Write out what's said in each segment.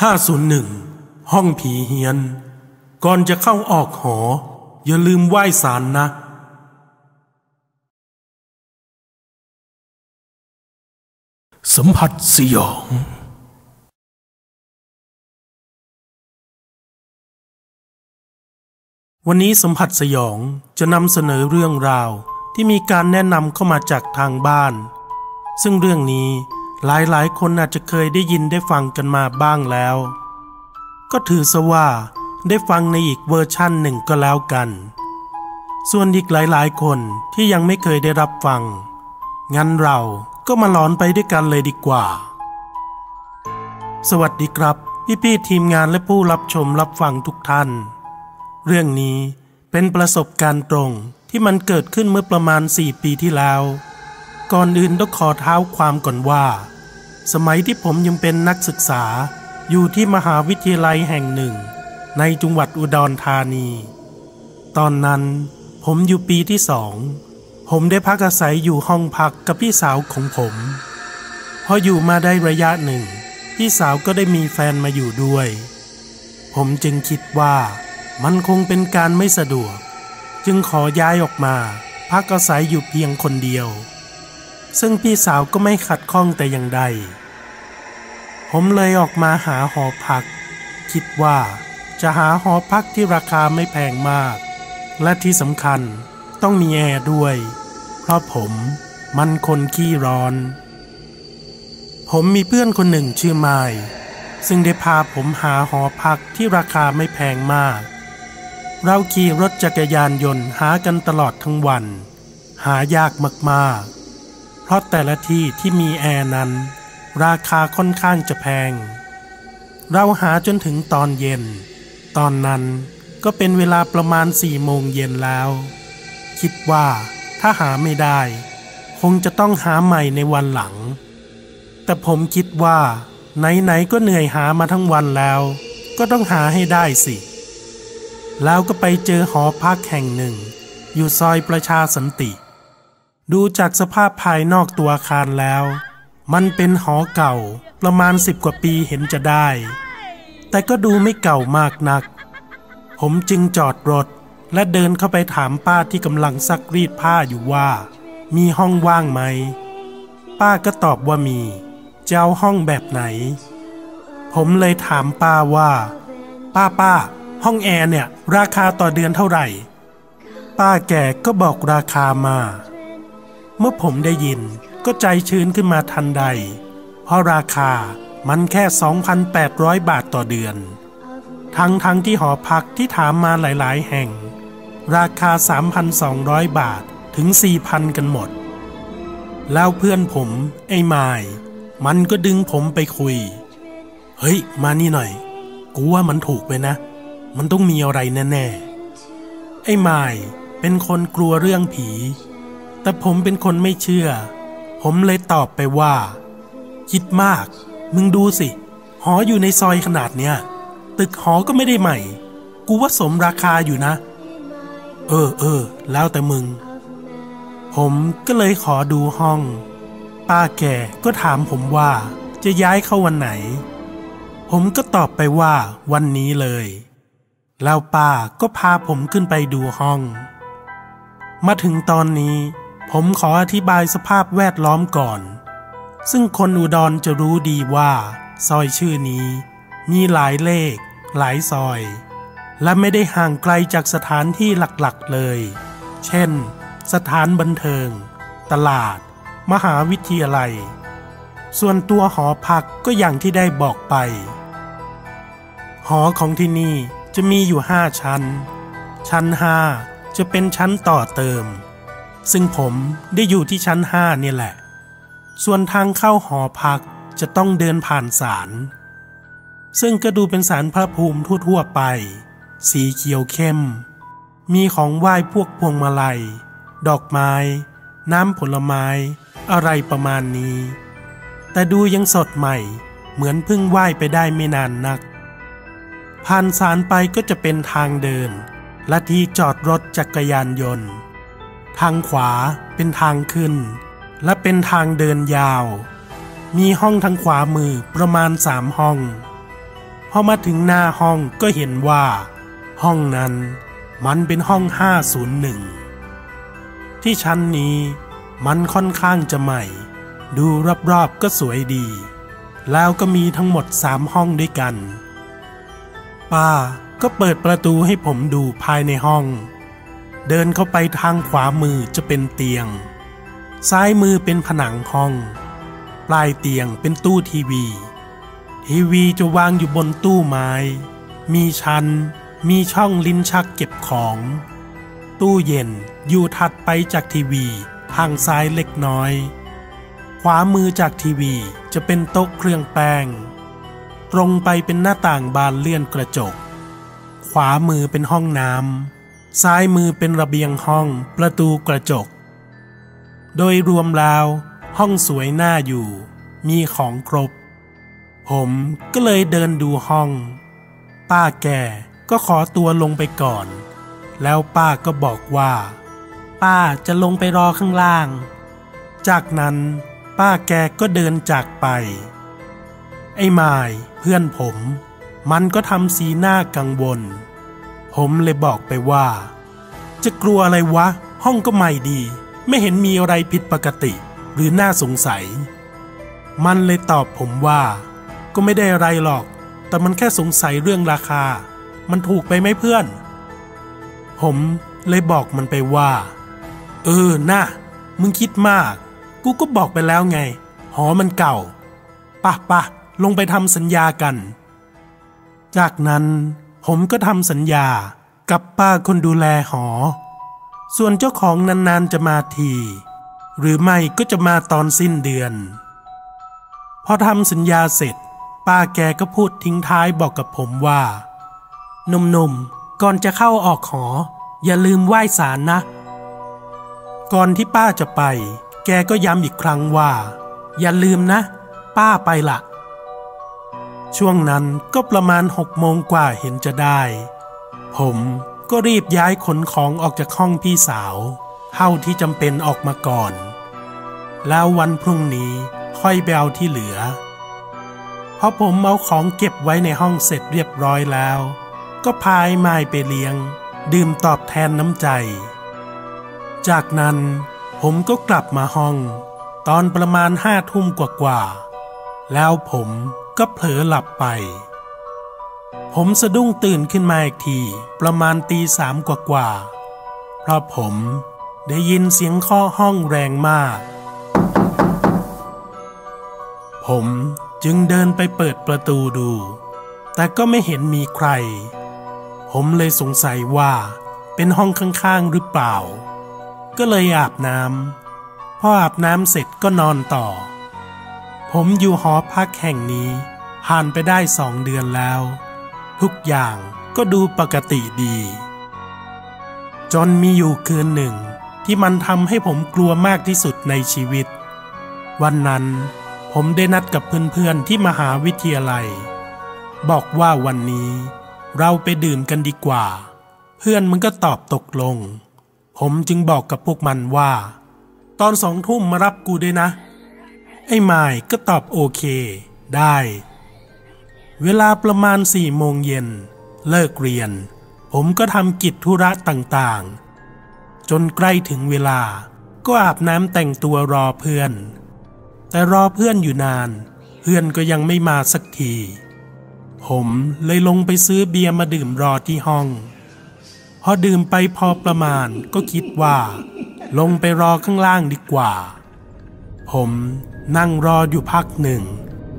501 ห้องผีเฮียน ก่อนจะเข้าออกหอ อย่าลืมไหว้สารนะสัมผัสสยอง วันนี้สัมผัสสยองจะนำเสนอเรื่องราวที่มีการแนะนำเข้ามาจากทางบ้าน ซึ่งเรื่องนี้ หลายๆ คนอาจจะเคยได้ยินได้ฟังกันมาบ้างแล้ว ก็ถือซะว่าได้ฟังในอีกเวอร์ชั่นหนึ่งก็แล้วกัน ส่วนอีกหลายๆ คนที่ยังไม่เคยได้รับฟัง งั้นเราก็มาหลอนไปด้วยกันเลยดีกว่า สวัสดีครับ พี่ๆทีมงานและผู้รับชมรับฟังทุกท่าน เรื่องนี้เป็นประสบการณ์ตรงที่มันเกิดขึ้นเมื่อประมาณ 4 ปีที่แล้ว ก่อนอื่นต้องขอเท้าความก่อนว่า สมัยที่ผมยังเป็นนักศึกษาอยู่ที่มหาวิทยาลัยแห่งหนึ่ง ในจังหวัดอุดรธานี ตอนนั้นผมอยู่ปีที่สอง ผมได้พักอาศัยอยู่ห้องพักกับพี่สาวของผม พออยู่มาได้ระยะหนึ่ง พี่สาวก็ได้มีแฟนมาอยู่ด้วย ผมจึงคิดว่ามันคงเป็นการไม่สะดวก จึงขอย้ายออกมา พักอาศัยอยู่เพียงคนเดียว ซึ่งพี่สาวก็ไม่ขัดข้องแต่อย่างใด ผมเลยออกมาหาหอพัก คิดว่าจะหาหอพักที่ราคาไม่แพงมาก และที่สำคัญต้องมีแอร์ด้วย เพราะผมมันคนขี้ร้อน ผมมีเพื่อนคนหนึ่งชื่อไมายซึ่งได้พาผมหาหอพักที่ราคาไม่แพงมาก เราขี่รถจักรยานยนต์หากันตลอดทั้งวัน หายากมากๆ ราะแต่ละที่ที่มีแอร์นั้น ราคาค่อนข้างจะแพง เราหาจนถึงตอนเย็น ตอนนั้นก็เป็นเวลาประมาณสี่โมงเย็นแล้ว คิดว่าถ้าหาไม่ได้ คงจะต้องหาใหม่ในวันหลัง แต่ผมคิดว่า ไหนๆก็เหนื่อยหามาทั้งวันแล้ว ก็ต้องหาให้ได้สิ แล้วก็ไปเจอหอพักแห่งหนึ่ง อยู่ซอยประชาสันติ ดูจากสภาพภายนอกตัวอาคารแล้ว มันเป็นหอเก่าประมาณสิบกว่าปีเห็นจะได้ แต่ก็ดูไม่เก่ามากนัก ผมจึงจอดรถและเดินเข้าไปถามป้าที่กำลังซักรีดผ้าอยู่ว่า มีห้องว่างไหม ป้าก็ตอบว่ามี จะเอาห้องแบบไหน ผมเลยถามป้าว่า ป้าป้า ห้องแอร์เนี่ย ราคาต่อเดือนเท่าไหร่ ป้าแก่ก็บอกราคามา เมื่อผมได้ยินก็ใจชื้นขึ้นมาทันใด เพราะราคามันแค่ 2,800 บาทต่อเดือน ทั้งทั้งที่หอพักที่ถามมาหลาย ๆ แห่ง ราคา 3,200 บาทถึง 4,000 กันหมด แล้วเพื่อนผมไอ้ไม้มันก็ดึงผมไปคุย เฮ้ย มานี่หน่อย กูว่ามันถูกไปนะ มันต้องมีอะไรแน่ ๆ ไอ้ไม้เป็นคนกลัวเรื่องผี แต่ผมเป็นคนไม่เชื่อ ผมเลยตอบไปว่า คิดมาก มึงดูสิ หออยู่ในซอยขนาดเนี้ย ตึกหอก็ไม่ได้ใหม่ กูว่าสมราคาอยู่นะ เออเออ แล้วแต่มึง ผมก็เลยขอดูห้อง ป้าแก่ก็ถามผมว่าจะย้ายเข้าวันไหน ผมก็ตอบไปว่าวันนี้เลย แล้วป้าก็พาผมขึ้นไปดูห้อง มาถึงตอนนี้ ผมขออธิบายสภาพแวดล้อมก่อน ซึ่งคนอุดรจะรู้ดีว่า ซอยชื่อนี้ มีหลายเลข หลายซอย และไม่ได้ห่างไกลจากสถานที่หลักๆเลย เช่น สถานบันเทิง ตลาด มหาวิทยาลัย ส่วนตัวหอพักก็อย่างที่ได้บอกไป หอของที่นี่จะมีอยู่ห้าชั้น ชั้นห้าจะเป็นชั้นต่อเติม ซึ่งผมได้อยู่ที่ชั้นห้าเนี่ยแหละ ส่วนทางเข้าหอพักจะต้องเดินผ่านศาล ซึ่งก็ดูเป็นศาลพระภูมิทั่วๆไป สีเขียวเข้ม มีของไหว้พวกพวงมาลัย ดอกไม้ น้ำผลไม้ อะไรประมาณนี้ แต่ดูยังสดใหม่เหมือนเพิ่งไหว้ไปได้ไม่นานนัก ผ่านศาลไปก็จะเป็นทางเดิน และที่จอดรถจักรยานยนต์ ทางขวาเป็นทางขึ้น และเป็นทางเดินยาว มีห้องทางขวามือประมาณสามห้อง พอมาถึงหน้าห้องก็เห็นว่า ห้องนั้นมันเป็นห้อง 501 ที่ชั้นนี้มันค่อนข้างจะใหม่ ดูรอบๆก็สวยดี แล้วก็มีทั้งหมดสามห้องด้วยกัน ป้าก็เปิดประตูให้ผมดูภายในห้อง เดินเข้าไปทางขวามือจะเป็นเตียง ซ้ายมือเป็นผนังห้อง ปลายเตียงเป็นตู้ทีวี ทีวีจะวางอยู่บนตู้ไม้ มีชั้น มีช่องลิ้นชักเก็บของ ตู้เย็นอยู่ถัดไปจากทีวี ทางซ้ายเล็กน้อย ขวามือจากทีวีจะเป็นโต๊ะเครื่องแป้ง ตรงไปเป็นหน้าต่างบานเลื่อนกระจก ขวามือเป็นห้องน้ำ ซ้ายมือเป็นระเบียงห้องประตูกระจก โดยรวมแล้ว ห้องสวยน่าอยู่ มีของครบ ผมก็เลยเดินดูห้อง ป้าแกก็ขอตัวลงไปก่อน แล้วป้าก็บอกว่า ป้าจะลงไปรอข้างล่าง จากนั้นป้าแกก็เดินจากไป ไอ้มายเพื่อนผม มันก็ทำสีหน้ากังวล ผมเลยบอกไปว่า จะกลัวอะไรวะ ห้องก็ใหม่ดี ไม่เห็นมีอะไรผิดปกติ หรือน่าสงสัย มันเลยตอบผมว่า ก็ไม่ได้อะไรหรอก แต่มันแค่สงสัยเรื่องราคา มันถูกไปไหมเพื่อน ผมเลยบอกมันไปว่า เออนะมึงคิดมาก กูก็บอกไปแล้วไง หอมันเก่าปะปะลงไปทำสัญญากัน จากนั้น ผมก็ทำสัญญากับป้าคนดูแลหอ ส่วนเจ้าของนานๆจะมาที หรือไม่ก็จะมาตอนสิ้นเดือน พอทำสัญญาเสร็จ ป้าแกก็พูดทิ้งท้ายบอกกับผมว่าหนุ่มๆ ก่อนจะเข้าออกหอ อย่าลืมไหว้ศาลนะ ก่อนที่ป้าจะไป แกก็ย้ำอีกครั้งว่า อย่าลืมนะ ป้าไปละ ช่วงนั้นก็ประมาณหกโมงกว่าเห็นจะได้ ผมก็รีบย้ายขนของออกจากห้องพี่สาว เท่าที่จำเป็นออกมาก่อน แล้ววันพรุ่งนี้ค่อยไปเอาที่เหลือพอผมเอาของเก็บไว้ในห้องเสร็จเรียบร้อยแล้ว ก็พายไม้ไปเลี้ยง ดื่มตอบแทนน้ำใจ จากนั้นผมก็กลับมาห้อง ตอนประมาณห้าทุ่มกว่าๆแล้วผม ก็เผลอหลับไป ผมสะดุ้งตื่นขึ้นมาอีกที ประมาณตีสามกว่าๆเพราะผมได้ยินเสียงข้อห้องแรงมาก ผมจึงเดินไปเปิดประตูดู แต่ก็ไม่เห็นมีใคร ผมเลยสงสัยว่าเป็นห้องข้างๆหรือเปล่า ก็เลยอาบน้ำพออาบน้ำเสร็จก็นอนต่อ ผมอยู่หอพักแห่งนี้ ผ่านไปได้สองเดือนแล้ว ทุกอย่างก็ดูปกติดี จนมีอยู่คืนหนึ่ง ที่มันทำให้ผมกลัวมากที่สุดในชีวิต วันนั้นผมได้นัดกับเพื่อนๆที่มหาวิทยาลัย บอกว่าวันนี้เราไปดื่มกันดีกว่า เพื่อนมันก็ตอบตกลง ผมจึงบอกกับพวกมันว่า ตอนสองทุ่มมารับกูด้วยนะ ไอ้ไม้ก็ตอบโอเค ได้ เวลาประมาณสี่โมงเย็น เลิกเรียน ผมก็ทำกิจธุระต่างๆ จนใกล้ถึงเวลา ก็อาบน้ำแต่งตัวรอเพื่อน แต่รอเพื่อนอยู่นาน เพื่อนก็ยังไม่มาสักที ผมเลยลงไปซื้อเบียร์มาดื่มรอที่ห้อง พอดื่มไปพอประมาณก็คิดว่า ลงไปรอข้างล่างดีกว่า ผม นั่งรออยู่พักหนึ่ง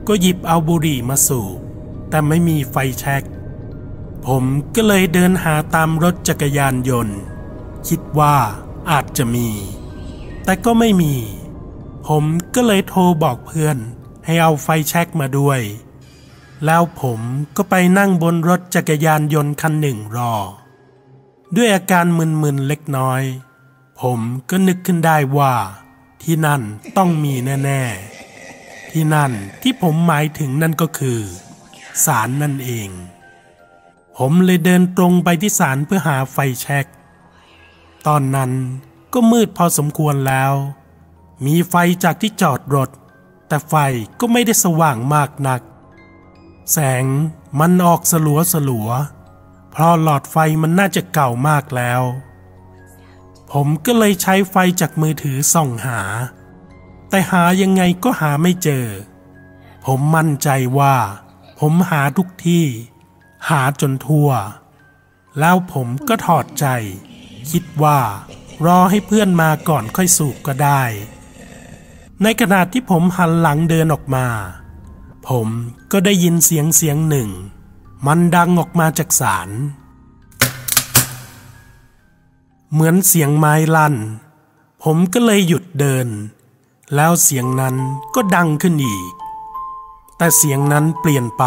ก็หยิบเอาบุหรี่มาสูบ แต่ไม่มีไฟแช็ก ผมก็เลยเดินหาตามรถจักรยานยนต์ คิดว่าอาจจะมี แต่ก็ไม่มี ผมก็เลยโทรบอกเพื่อนให้เอาไฟแช็กมาด้วย แล้วผมก็ไปนั่งบนรถจักรยานยนต์คันหนึ่งรอ ด้วยอาการมึนๆเล็กน้อย ผมก็นึกขึ้นได้ว่า ที่นั่นต้องมีแน่ ๆ ที่นั่นที่ผมหมายถึงนั่นก็คือศาลนั่นเอง ผมเลยเดินตรงไปที่ศาลเพื่อหาไฟแช็ก ตอนนั้นก็มืดพอสมควรแล้ว มีไฟจากที่จอดรถ แต่ไฟก็ไม่ได้สว่างมากนัก แสงมันออกสลัวสลัวเพราะหลอดไฟมันน่าจะเก่ามากแล้ว ผมก็เลยใช้ไฟจากมือถือส่องหา แต่หายังไงก็หาไม่เจอ ผมมั่นใจว่า ผมหาทุกที่ หาจนทั่ว แล้วผมก็ถอดใจ คิดว่า รอให้เพื่อนมาก่อนค่อยสูบก็ได้ ในขณะที่ผมหันหลังเดินออกมา ผมก็ได้ยินเสียงเสียงหนึ่ง มันดังออกมาจากศาล เหมือนเสียงไม้ลั่น ผมก็เลยหยุดเดิน แล้วเสียงนั้นก็ดังขึ้นอีก แต่เสียงนั้นเปลี่ยนไป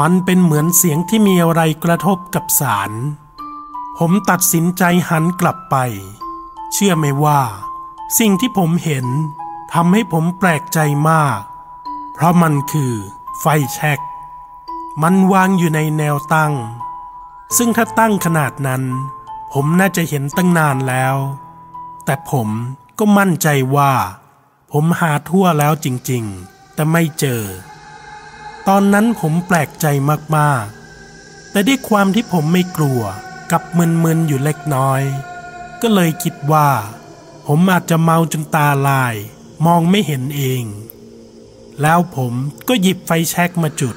มันเป็นเหมือนเสียงที่มีอะไรกระทบกับสาร ผมตัดสินใจหันกลับไป เชื่อไหมว่า สิ่งที่ผมเห็นทำให้ผมแปลกใจมาก เพราะมันคือไฟแช็ก มันวางอยู่ในแนวตั้ง ซึ่งถ้าตั้งขนาดนั้น ผมน่าจะเห็นตั้งนานแล้ว แต่ผมก็มั่นใจว่า ผมหาทั่วแล้วจริงๆ แต่ไม่เจอ ตอนนั้นผมแปลกใจมากๆ แต่ด้วยความที่ผมไม่กลัวกับมึนๆอยู่เล็กน้อย ก็เลยคิดว่า ผมอาจจะเมาจนตาลาย มองไม่เห็นเอง แล้วผมก็หยิบไฟแช็กมาจุด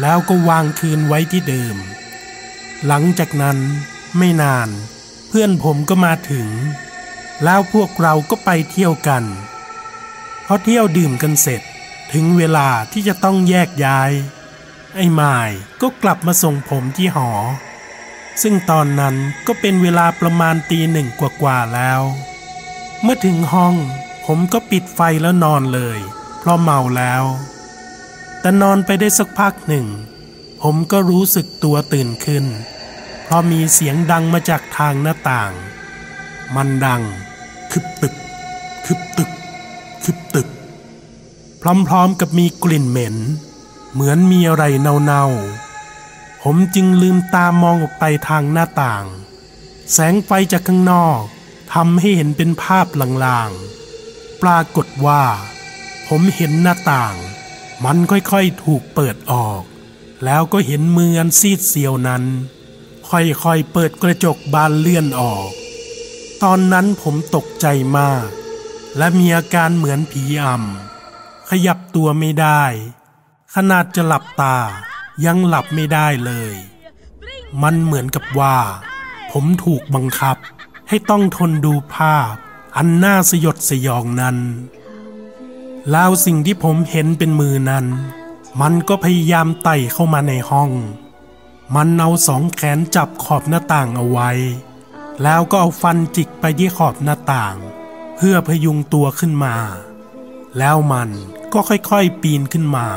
แล้วก็วางคืนไว้ที่เดิม หลังจากนั้น ไม่นาน เพื่อนผมก็มาถึง แล้วพวกเราก็ไปเที่ยวกันพอเที่ยวดื่มกันเสร็จถึงเวลาที่จะต้องแยกย้าย ไอ้ไม้ก็กลับมาส่งผมที่หอ ซึ่งตอนนั้นก็เป็นเวลาประมาณตีหนึ่งกว่าๆแล้ว เมื่อถึงห้องผมก็ปิดไฟแล้วนอนเลย เพราะเมาแล้ว แต่นอนไปได้สักพักหนึ่ง ผมก็รู้สึกตัวตื่นขึ้น เพราะมีเสียงดังมาจากทางหน้าต่าง มันดัง คึบตึก คึบตึก คึบตึก พร้อมๆกับมีกลิ่นเหม็น เหมือนมีอะไรเน่าๆ ผมจึงลืมตามองออกไปทางหน้าต่าง แสงไฟจากข้างนอกทำให้เห็นเป็นภาพลางๆ ปรากฏว่า ผมเห็นหน้าต่าง มันค่อยๆถูกเปิดออก แล้วก็เห็นมืออันซีดเซียวนั้น ค่อยๆเปิดกระจกบานเลื่อนออก ตอนนั้นผมตกใจมาก และมีอาการเหมือนผีอำขยับตัวไม่ได้ ขนาดจะหลับตายังหลับไม่ได้เลย มันเหมือนกับว่า ผมถูกบังคับให้ต้องทนดูภาพ อันน่าสยดสยองนั้น แล้วสิ่งที่ผมเห็นเป็นมือนั้น มันก็พยายามไต่เข้ามาในห้อง มันเอาสองแขนจับขอบหน้าต่างเอาไว้ แล้วก็เอาฟันจิกไปที่ขอบหน้าต่าง เพื่อพยุงตัวขึ้นมา แล้วมันก็ค่อยๆปีนขึ้นมา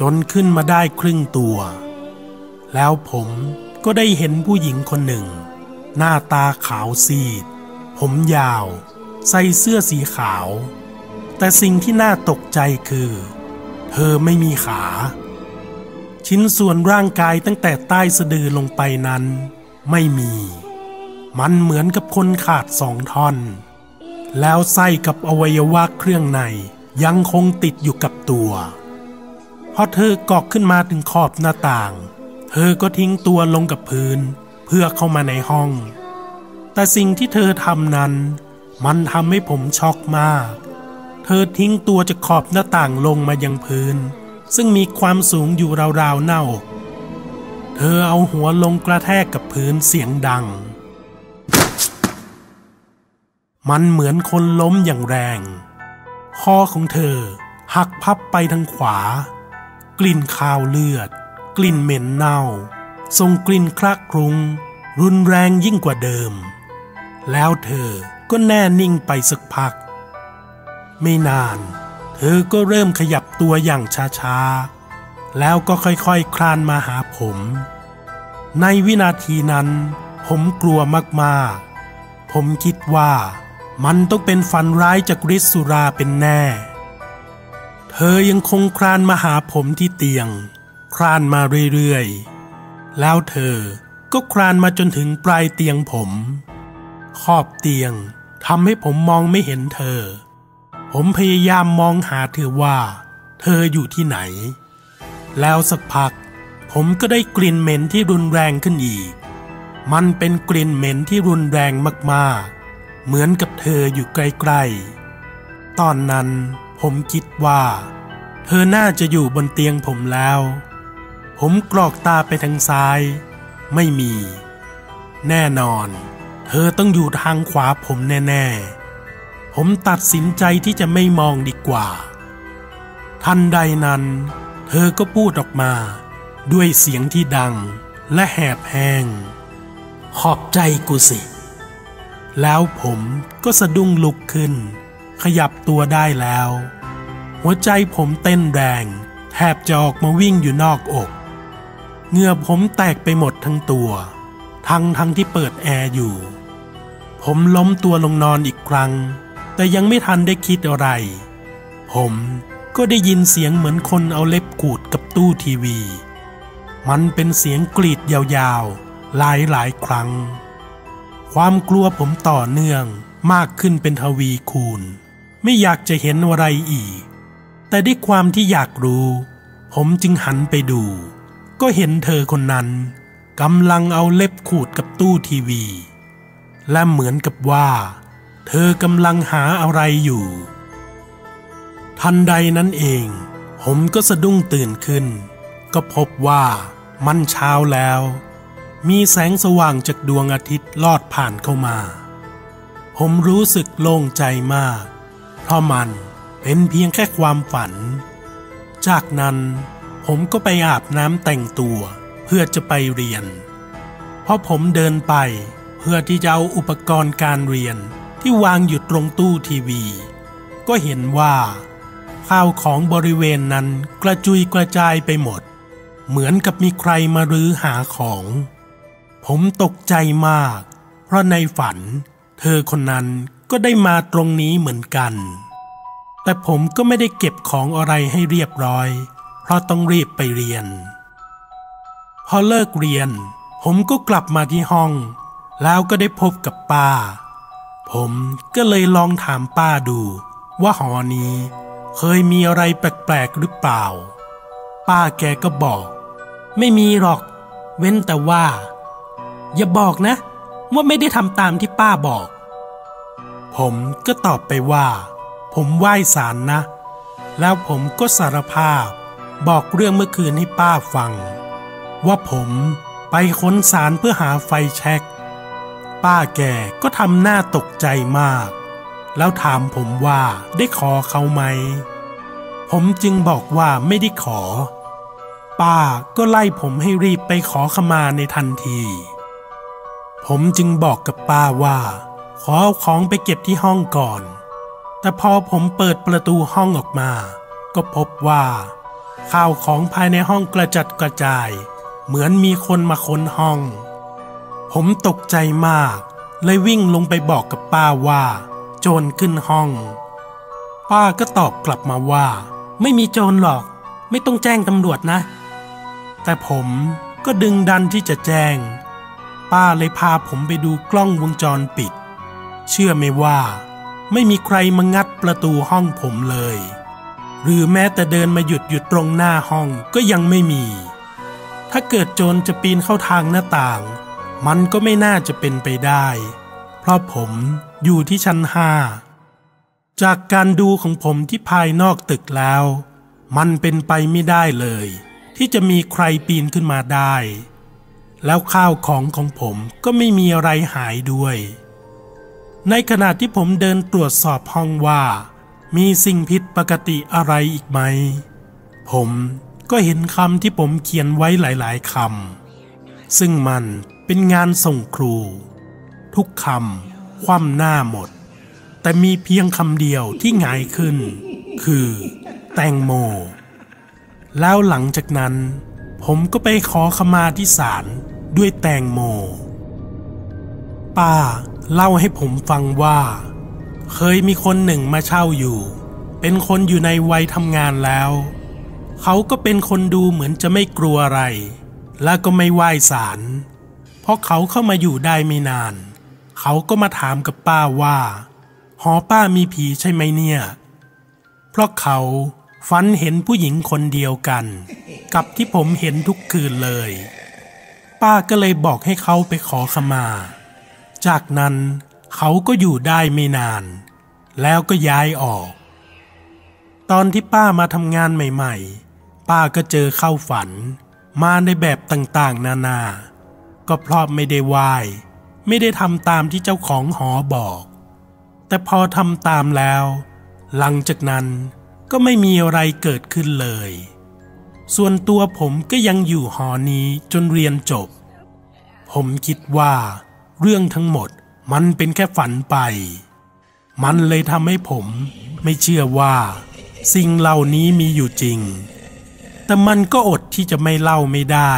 จนขึ้นมาได้ครึ่งตัว แล้วผมก็ได้เห็นผู้หญิงคนหนึ่ง หน้าตาขาวซีด ผมยาว ใส่เสื้อสีขาว แต่สิ่งที่น่าตกใจคือ เธอไม่มีขา ชิ้นส่วนร่างกายตั้งแต่ใต้สะดือลงไปนั้น ไม่มี มันเหมือนกับคนขาดสองท่อน แล้วไส้กับอวัยวะเครื่องในยังคงติดอยู่กับตัวพอเธอกอกขึ้นมาถึงขอบหน้าต่าง เธอก็ทิ้งตัวลงกับพื้น เพื่อเข้ามาในห้อง แต่สิ่งที่เธอทำนั้น มันทำให้ผมช็อกมาก เธอทิ้งตัวจากขอบหน้าต่างลงมายังพื้น ซึ่งมีความสูงอยู่ราวๆหน้าอก เธอเอาหัวลงกระแทกกับพื้นเสียงดัง มันเหมือนคนล้มอย่างแรง คอของเธอหักพับไปทางขวา กลิ่นคาวเลือด กลิ่นเหม็นเน่าส่งกลิ่นคลักครุง รุนแรงยิ่งกว่าเดิม แล้วเธอก็แน่นิ่งไปสักพัก ไม่นาน เธอก็เริ่มขยับตัวอย่างช้าๆ แล้วก็ค่อยๆคคลานมาหาผม ในวินาทีนั้น ผมกลัวมากๆ ผมคิดว่ามันต้องเป็นฝันร้ายจากฤทธิ์สุราเป็นแน่ เธอยังคงคลานมาหาผมที่เตียง คลานมาเรื่อยๆ แล้วเธอก็คลานมาจนถึงปลายเตียงผม ขอบเตียงทำให้ผมมองไม่เห็นเธอ ผมพยายามมองหาเธอว่า เธออยู่ที่ไหน แล้วสักพัก ผมก็ได้กลิ่นเหม็นที่รุนแรงขึ้นอีก มันเป็นกลิ่นเหม็นที่รุนแรงมากๆ เหมือนกับเธออยู่ใกล้ๆ ตอนนั้นผมคิดว่า เธอน่าจะอยู่บนเตียงผมแล้ว ผมกรอกตาไปทางซ้าย ไม่มี แน่นอน เธอต้องอยู่ทางขวาผมแน่ ๆ ผมตัดสินใจที่จะไม่มองดีกว่า ทันใดนั้น เธอก็พูดออกมา ด้วยเสียงที่ดังและแหบแห้ง ขอบใจกูสิ แล้วผมก็สะดุ้งลุกขึ้น ขยับตัวได้แล้ว หัวใจผมเต้นแรง แทบจะออกมาวิ่งอยู่นอกอกเหงื่อผมแตกไปหมดทั้งตัว ทั้งทั้งที่เปิดแอร์อยู่ ผมล้มตัวลงนอนอีกครั้ง แต่ยังไม่ทันได้คิดอะไร ผมก็ได้ยินเสียงเหมือนคนเอาเล็บขูดกับตู้ทีวี มันเป็นเสียงกรีดยาวๆ หลายหลายครั้ง ความกลัวผมต่อเนื่องมากขึ้นเป็นทวีคูณ ไม่อยากจะเห็นอะไรอีก แต่ด้วยความที่อยากรู้ ผมจึงหันไปดู ก็เห็นเธอคนนั้นกำลังเอาเล็บขูดกับตู้ทีวี และเหมือนกับว่า เธอกำลังหาอะไรอยู่ ทันใดนั้นเอง ผมก็สะดุ้งตื่นขึ้น ก็พบว่ามันเช้าแล้ว มีแสงสว่างจากดวงอาทิตย์ลอดผ่านเข้ามา ผมรู้สึกโล่งใจมาก เพราะมันเป็นเพียงแค่ความฝัน จากนั้นผมก็ไปอาบน้ำแต่งตัวเพื่อจะไปเรียน เพราะผมเดินไปเพื่อที่จะเอาอุปกรณ์การเรียน ที่วางอยู่ตรงตู้ทีวี ก็เห็นว่า ข้าวของบริเวณนั้นกระจุยกระจายไปหมด เหมือนกับมีใครมารื้อหาของ ผมตกใจมาก เพราะในฝัน เธอคนนั้นก็ได้มาตรงนี้เหมือนกัน แต่ผมก็ไม่ได้เก็บของอะไรให้เรียบร้อย เพราะต้องรีบไปเรียน พอเลิกเรียน ผมก็กลับมาที่ห้อง แล้วก็ได้พบกับป้า ผมก็เลยลองถามป้าดู ว่าหอนี้เคยมีอะไรแปลกๆหรือเปล่า ป้าแกก็บอก ไม่มีหรอก เว้นแต่ว่า อย่าบอกนะ ว่าไม่ได้ทำตามที่ป้าบอก ผมก็ตอบไปว่า ผมไหว้ศาลนะ แล้วผมก็สารภาพ บอกเรื่องเมื่อคืนให้ป้าฟัง ว่าผมไปค้นสารเพื่อหาไฟแช็ก ป้าแกก็ทำหน้าตกใจมาก แล้วถามผมว่าได้ขอเขาไหม ผมจึงบอกว่าไม่ได้ขอ ป้าก็ไล่ผมให้รีบไปขอขมาในทันที ผมจึงบอกกับป้าว่า ขอเอาของไปเก็บที่ห้องก่อน แต่พอผมเปิดประตูห้องออกมา ก็พบว่าข้าวของภายในห้องกระจัดกระจาย เหมือนมีคนมาค้นห้อง ผมตกใจมาก เลยวิ่งลงไปบอกกับป้าว่า โจรขึ้นห้อง ป้าก็ตอบกลับมาว่า ไม่มีโจรหรอก ไม่ต้องแจ้งตำรวจนะ แต่ผมก็ดึงดันที่จะแจ้ง ป้าเลยพาผมไปดูกล้องวงจรปิด เชื่อไหมว่า ไม่มีใครมางัดประตูห้องผมเลย หรือแม้แต่เดินมาหยุดอยู่ตรงหน้าห้องก็ยังไม่มี ถ้าเกิดโจรจะปีนเข้าทางหน้าต่าง มันก็ไม่น่าจะเป็นไปได้ เพราะผมอยู่ที่ชั้นห้า จากการดูของผมที่ภายนอกตึกแล้ว มันเป็นไปไม่ได้เลย ที่จะมีใครปีนขึ้นมาได้ แล้วข้าวของของผมก็ไม่มีอะไรหายด้วย ในขณะที่ผมเดินตรวจสอบห้องว่า มีสิ่งผิดปกติอะไรอีกไหม ผมก็เห็นคำที่ผมเขียนไว้หลาย ๆคำซึ่งมัน เป็นงานส่งครู ทุกคำคว่ำหน้าหมด แต่มีเพียงคำเดียวที่หงายขึ้น คือ แตงโม แล้วหลังจากนั้น ผมก็ไปขอขมาที่ศาลด้วยแตงโม ป้าเล่าให้ผมฟังว่า เคยมีคนหนึ่งมาเช่าอยู่ เป็นคนอยู่ในวัยทำงานแล้ว เขาก็เป็นคนดูเหมือนจะไม่กลัวอะไร และก็ไม่ไหว้ศาล ราะเขาเข้ามาอยู่ได้ไม่นาน เขาก็มาถามกับป้าว่า หอป้ามีผีใช่ไหมเนี่ย เพราะเขาฝันเห็นผู้หญิงคนเดียวกัน กับที่ผมเห็นทุกคืนเลย ป้าก็เลยบอกให้เขาไปขอขมา จากนั้นเขาก็อยู่ได้ไม่นาน แล้วก็ย้ายออก ตอนที่ป้ามาทำงานใหม่ ๆ ป้าก็เจอเข้าฝัน มาในแบบต่างๆ นานา ก็เพราะไม่ได้ไหว้ไม่ได้ทำตามที่เจ้าของหอบอก แต่พอทำตามแล้ว หลังจากนั้นก็ไม่มีอะไรเกิดขึ้นเลย ส่วนตัวผมก็ยังอยู่หอนี้จนเรียนจบ ผมคิดว่า เรื่องทั้งหมดมันเป็นแค่ฝันไป มันเลยทำให้ผมไม่เชื่อว่า สิ่งเหล่านี้มีอยู่จริง แต่มันก็อดที่จะไม่เล่าไม่ได้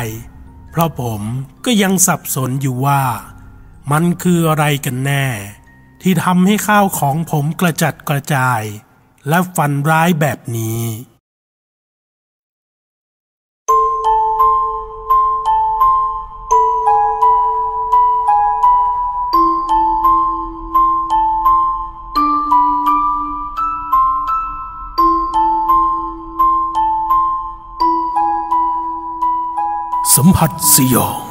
เพราะผมก็ยังสับสนอยู่ว่า มันคืออะไรกันแน่ ที่ทำให้ข้าวของผมกระจัดกระจาย และฟันร้ายแบบนี้ สัมผัสสยอง